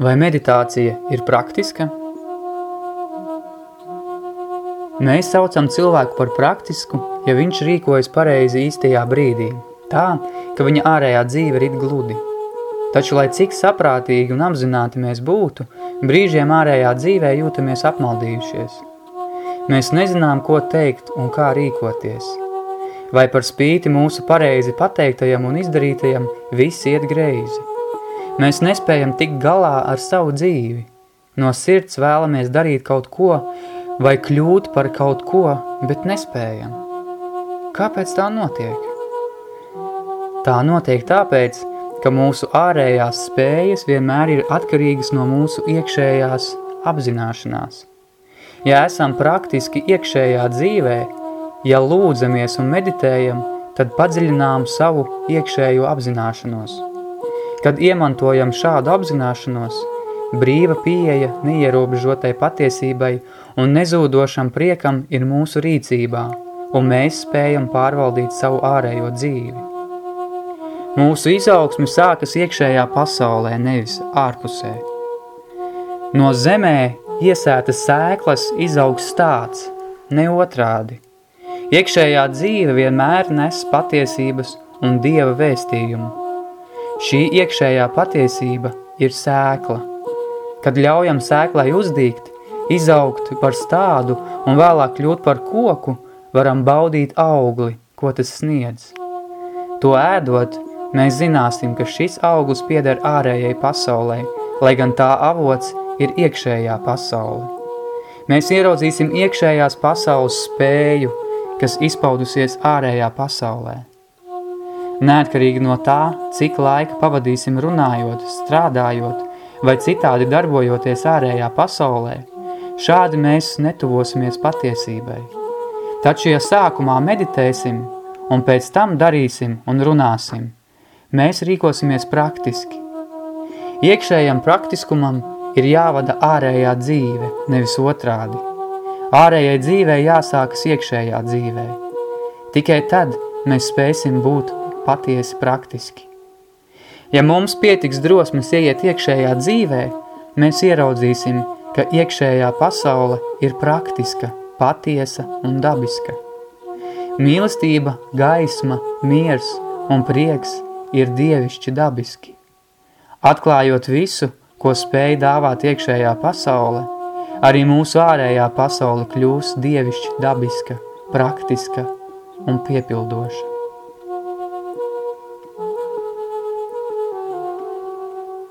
Vai meditācija ir praktiska? Mēs saucam cilvēku par praktisku, ja viņš rīkojas pareizi īstajā brīdī, tā, ka viņa ārējā dzīve rit gludi. Taču, lai cik saprātīgi un apzināti mēs būtu, brīžiem ārējā dzīvē jūtamies apmaldījušies. Mēs nezinām, ko teikt un kā rīkoties. Vai par spīti mūsu pareizi pateiktajam un izdarītajam viss iet greizi. Mēs nespējam tikt galā ar savu dzīvi. No sirds vēlamies darīt kaut ko vai kļūt par kaut ko, bet nespējam. Kāpēc tā notiek? Tā notiek tāpēc, ka mūsu ārējās spējas vienmēr ir atkarīgas no mūsu iekšējās apzināšanās. Ja esam praktiski iekšējā dzīvē, ja lūdzamies un meditējam, tad padziļinām savu iekšējo apzināšanos. Kad iemantojam šādu apzināšanos, brīva pieeja neierobežotai patiesībai un nezūdošam priekam ir mūsu rīcībā, un mēs spējam pārvaldīt savu ārējo dzīvi. Mūsu izaugsme sākas iekšējā pasaulē, nevis ārpusē. No zemē iesētas sēklas izaugs tāds, ne otrādi. Iekšējā dzīve vienmēr nes patiesības un dieva vēstījumu. Šī iekšējā patiesība ir sēkla. Kad ļaujam sēklai uzdīgt, izaugt par stādu un vēlāk kļūt par koku, varam baudīt augli, ko tas sniedz. To ēdot, mēs zināsim, ka šis auglis pieder ārējai pasaulē, lai gan tā avots ir iekšējā pasaule. Mēs ieraudzīsim iekšējās pasaules spēju, kas izpaudusies ārējā pasaulē. Neatkarīgi no tā, cik laika pavadīsim runājot, strādājot vai citādi darbojoties ārējā pasaulē, šādi mēs netuvosimies patiesībai. Taču, ja sākumā meditēsim un pēc tam darīsim un runāsim, mēs rīkosimies praktiski. Iekšējam praktiskumam ir jāvada ārējā dzīve, nevis otrādi. Ārējai dzīvē jāsākas iekšējā dzīvē. Tikai tad mēs spēsim būt patiesi praktiski. Ja mums pietiks drosmes ieiet iekšējā dzīvē, mēs ieraudzīsim, ka iekšējā pasaule ir praktiska, patiesa un dabiska. Mīlestība, gaisma, miers un prieks ir dievišķi dabiski. Atklājot visu, ko spēj dāvāt iekšējā pasaule, arī mūsu ārējā pasaule kļūs dievišķi dabiska, praktiska un piepildoša.